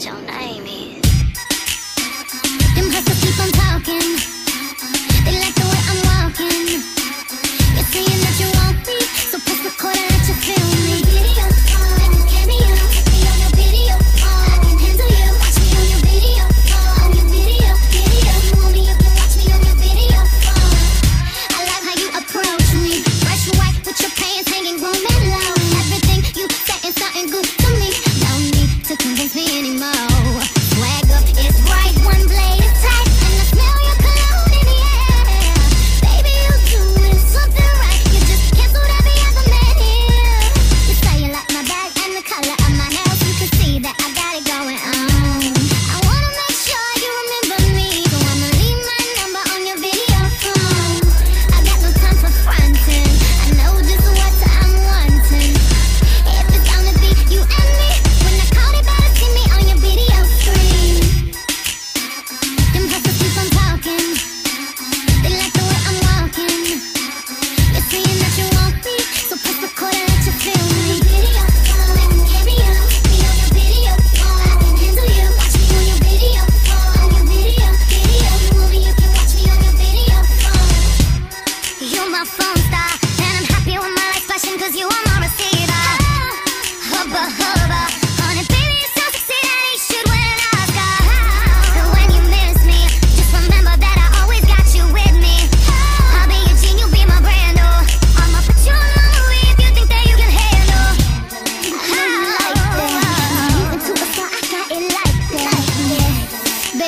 ちゃ。me anymore.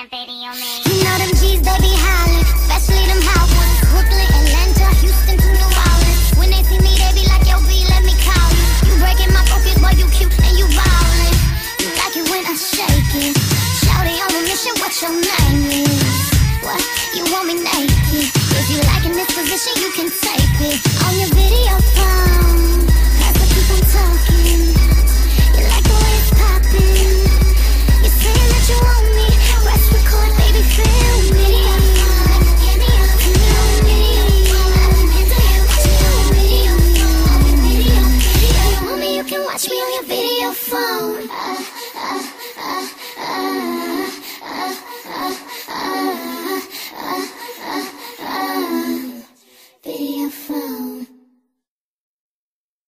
You know them G's, they be howling, especially them. Brooklyn, Atlanta, Houston to New Orleans. When they see me, they be like, yo, B, let me call you. You breaking my focus, you you. You like it when I shake it. Shouty a mission, what your name is? What? You want me naked? If you like in this position, you can take it. On your video phone. Africa.